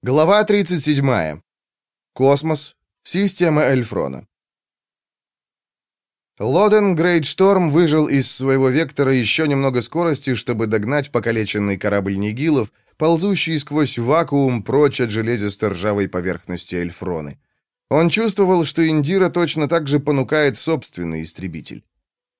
Глава 37. Космос. Система Эльфрона. Лоден Грейдшторм выжил из своего вектора еще немного скорости, чтобы догнать покалеченный корабль Нигилов, ползущий сквозь вакуум прочь от железисто-ржавой поверхности Эльфроны. Он чувствовал, что Индира точно так же понукает собственный истребитель.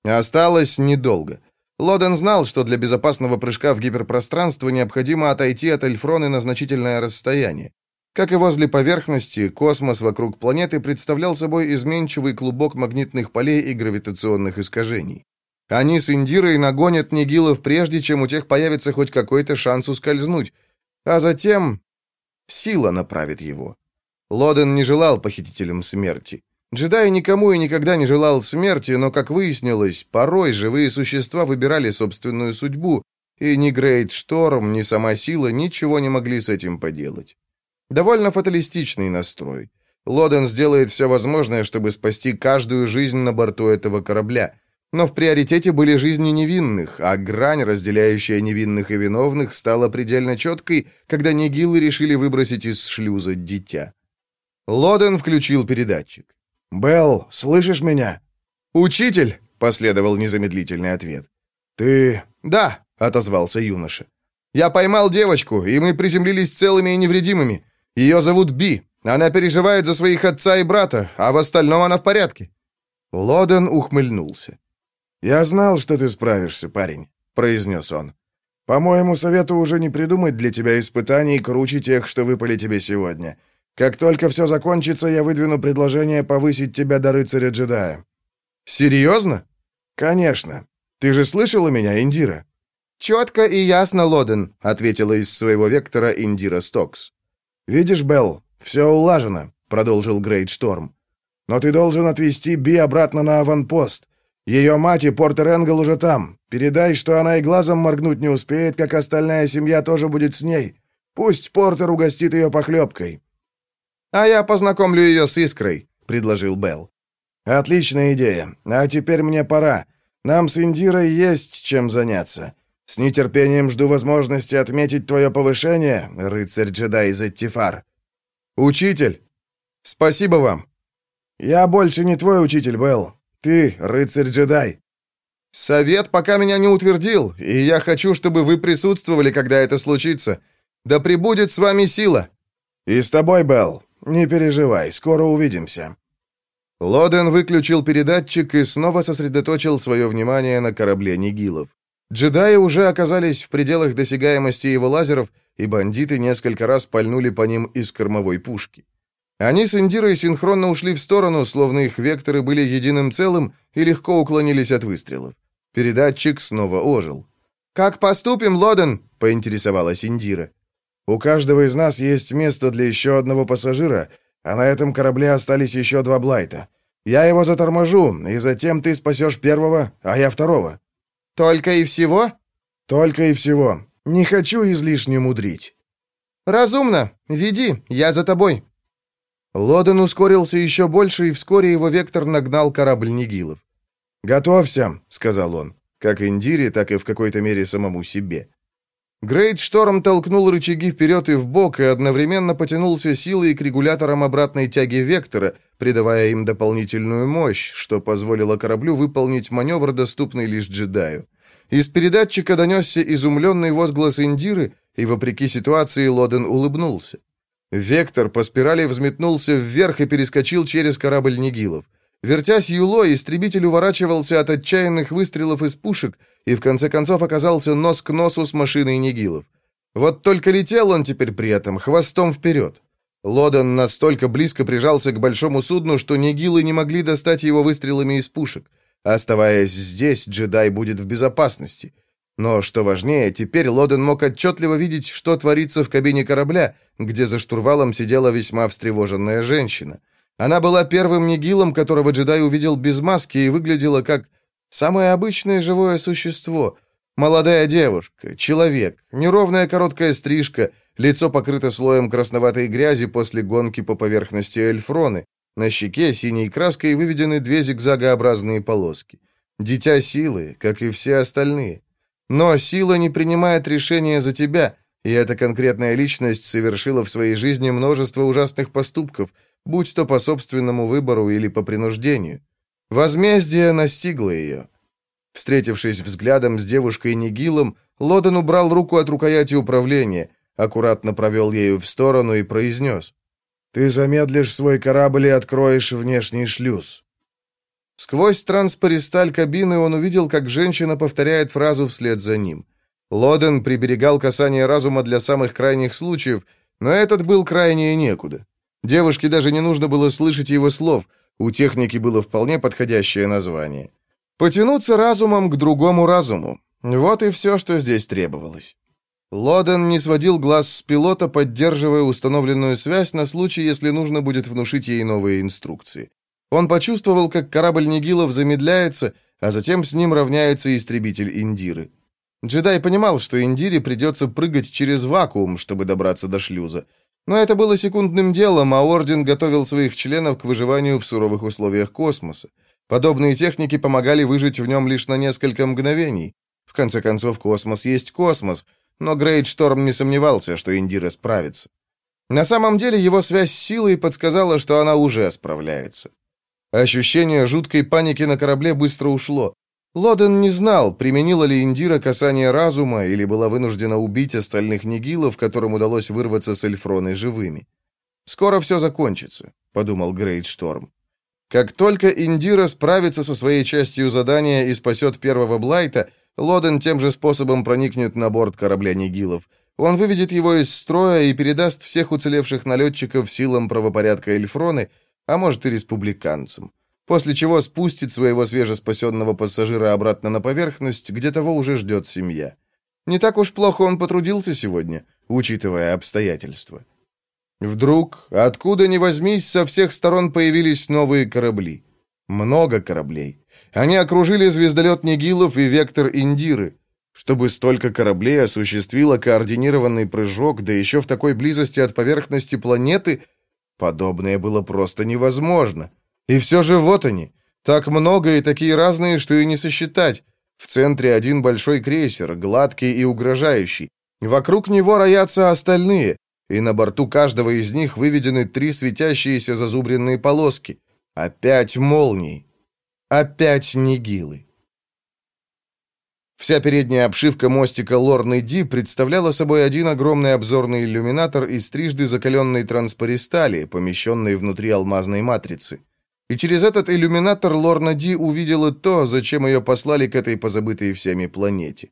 Осталось недолго. Лоден знал, что для безопасного прыжка в гиперпространство необходимо отойти от Эльфроны на значительное расстояние. Как и возле поверхности, космос вокруг планеты представлял собой изменчивый клубок магнитных полей и гравитационных искажений. Они с Индирой нагонят Нигилов прежде, чем у тех появится хоть какой-то шанс ускользнуть, а затем сила направит его. Лоден не желал похитителям смерти. Джедай никому и никогда не желал смерти, но, как выяснилось, порой живые существа выбирали собственную судьбу, и ни Грейт Шторм, ни сама сила ничего не могли с этим поделать. Довольно фаталистичный настрой. Лоден сделает все возможное, чтобы спасти каждую жизнь на борту этого корабля. Но в приоритете были жизни невинных, а грань, разделяющая невинных и виновных, стала предельно четкой, когда Нигилы решили выбросить из шлюза дитя. Лоден включил передатчик. «Белл, слышишь меня?» «Учитель!» — последовал незамедлительный ответ. «Ты...» «Да», — отозвался юноша. «Я поймал девочку, и мы приземлились целыми и невредимыми. Ее зовут Би. Она переживает за своих отца и брата, а в остальном она в порядке». Лоден ухмыльнулся. «Я знал, что ты справишься, парень», — произнес он. «По-моему, совету уже не придумать для тебя испытаний круче тех, что выпали тебе сегодня. Как только все закончится, я выдвину предложение повысить тебя до рыцаря-джедая». «Серьезно?» «Конечно. Ты же слышала меня, Индира?» «Четко и ясно, Лоден», — ответила из своего вектора Индира Стокс. «Видишь, Белл, все улажено», — продолжил Грейт Шторм. «Но ты должен отвезти Би обратно на аванпост. Ее мать и Портер Энгел уже там. Передай, что она и глазом моргнуть не успеет, как остальная семья тоже будет с ней. Пусть Портер угостит ее похлебкой. «А я познакомлю ее с Искрой», — предложил Белл. «Отличная идея. А теперь мне пора. Нам с Индирой есть чем заняться. С нетерпением жду возможности отметить твое повышение, рыцарь-джедай Зеттифар». «Учитель, спасибо вам». «Я больше не твой учитель, Белл. Ты рыцарь-джедай». «Совет пока меня не утвердил, и я хочу, чтобы вы присутствовали, когда это случится. Да пребудет с вами сила». «И с тобой, Белл. «Не переживай, скоро увидимся». Лоден выключил передатчик и снова сосредоточил свое внимание на корабле Нигилов. Джедаи уже оказались в пределах досягаемости его лазеров, и бандиты несколько раз пальнули по ним из кормовой пушки. Они с Индирой синхронно ушли в сторону, словно их векторы были единым целым, и легко уклонились от выстрелов. Передатчик снова ожил. «Как поступим, Лоден?» — поинтересовалась Индира. У каждого из нас есть место для еще одного пассажира, а на этом корабле остались еще два Блайта. Я его заторможу, и затем ты спасешь первого, а я второго». «Только и всего?» «Только и всего. Не хочу излишне мудрить». «Разумно. Веди, я за тобой». Лоден ускорился еще больше, и вскоре его вектор нагнал корабль Нигилов. «Готовься», — сказал он, как Индире, так и в какой-то мере самому себе. Грейт Шторм толкнул рычаги вперед и вбок и одновременно потянулся силой к регуляторам обратной тяги вектора, придавая им дополнительную мощь, что позволило кораблю выполнить маневр, доступный лишь джедаю. Из передатчика донесся изумленный возглас Индиры, и, вопреки ситуации, Лоден улыбнулся. Вектор по спирали взметнулся вверх и перескочил через корабль Нигилов. Вертясь юлой, истребитель уворачивался от отчаянных выстрелов из пушек и в конце концов оказался нос к носу с машиной Нигилов. Вот только летел он теперь при этом хвостом вперед. Лодон настолько близко прижался к большому судну, что Нигилы не могли достать его выстрелами из пушек. Оставаясь здесь, джедай будет в безопасности. Но, что важнее, теперь Лоден мог отчетливо видеть, что творится в кабине корабля, где за штурвалом сидела весьма встревоженная женщина. Она была первым нигилом, которого джедай увидел без маски и выглядела как самое обычное живое существо. Молодая девушка, человек, неровная короткая стрижка, лицо покрыто слоем красноватой грязи после гонки по поверхности эльфроны. На щеке синей краской выведены две зигзагообразные полоски. Дитя силы, как и все остальные. Но сила не принимает решения за тебя, и эта конкретная личность совершила в своей жизни множество ужасных поступков, будь то по собственному выбору или по принуждению. Возмездие настигло ее. Встретившись взглядом с девушкой Нигилом, Лоден убрал руку от рукояти управления, аккуратно провел ею в сторону и произнес. «Ты замедлишь свой корабль и откроешь внешний шлюз». Сквозь транспористаль кабины он увидел, как женщина повторяет фразу вслед за ним. Лоден приберегал касание разума для самых крайних случаев, но этот был крайнее некуда. Девушке даже не нужно было слышать его слов, у техники было вполне подходящее название. Потянуться разумом к другому разуму. Вот и все, что здесь требовалось. Лоден не сводил глаз с пилота, поддерживая установленную связь на случай, если нужно будет внушить ей новые инструкции. Он почувствовал, как корабль Нигилов замедляется, а затем с ним равняется истребитель Индиры. Джедай понимал, что Индире придется прыгать через вакуум, чтобы добраться до шлюза. Но это было секундным делом, а Орден готовил своих членов к выживанию в суровых условиях космоса. Подобные техники помогали выжить в нем лишь на несколько мгновений. В конце концов, космос есть космос, но Грейд Шторм не сомневался, что Индира справится. На самом деле его связь с силой подсказала, что она уже справляется. Ощущение жуткой паники на корабле быстро ушло. Лоден не знал, применила ли Индира касание разума или была вынуждена убить остальных нигилов, которым удалось вырваться с Эльфроной живыми. «Скоро все закончится», — подумал Грейт Шторм. Как только Индира справится со своей частью задания и спасет первого Блайта, Лоден тем же способом проникнет на борт корабля Нигилов. Он выведет его из строя и передаст всех уцелевших налетчиков силам правопорядка Эльфроны, а может и республиканцам. После чего спустит своего свежеспасенного пассажира обратно на поверхность, где того уже ждет семья. Не так уж плохо он потрудился сегодня, учитывая обстоятельства. Вдруг, откуда ни возьмись, со всех сторон появились новые корабли. Много кораблей. Они окружили звездолет Нигилов и вектор Индиры. Чтобы столько кораблей осуществило координированный прыжок, да еще в такой близости от поверхности планеты, подобное было просто невозможно. И все же вот они. Так много и такие разные, что и не сосчитать. В центре один большой крейсер, гладкий и угрожающий. Вокруг него роятся остальные, и на борту каждого из них выведены три светящиеся зазубренные полоски. Опять молнии. Опять нигилы. Вся передняя обшивка мостика Лорны Ди представляла собой один огромный обзорный иллюминатор из трижды закаленной транспористали, помещенной внутри алмазной матрицы. И через этот иллюминатор Лорна Ди увидела то, зачем ее послали к этой позабытой всеми планете.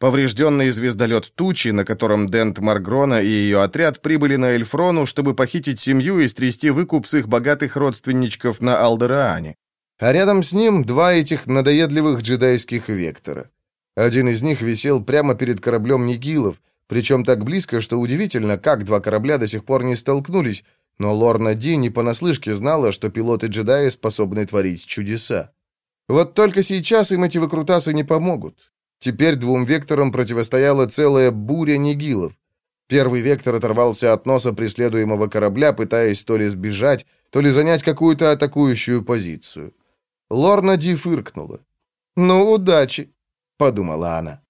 Поврежденный звездолет Тучи, на котором Дент Маргрона и ее отряд прибыли на Эльфрону, чтобы похитить семью и стрясти выкуп с их богатых родственничков на Алдераане. А рядом с ним два этих надоедливых джедайских вектора. Один из них висел прямо перед кораблем Нигилов, причем так близко, что удивительно, как два корабля до сих пор не столкнулись, но Лорна Ди не понаслышке знала, что пилоты-джедаи способны творить чудеса. Вот только сейчас им эти выкрутасы не помогут. Теперь двум векторам противостояла целая буря нигилов. Первый вектор оторвался от носа преследуемого корабля, пытаясь то ли сбежать, то ли занять какую-то атакующую позицию. Лорна Ди фыркнула. «Ну, удачи», — подумала она.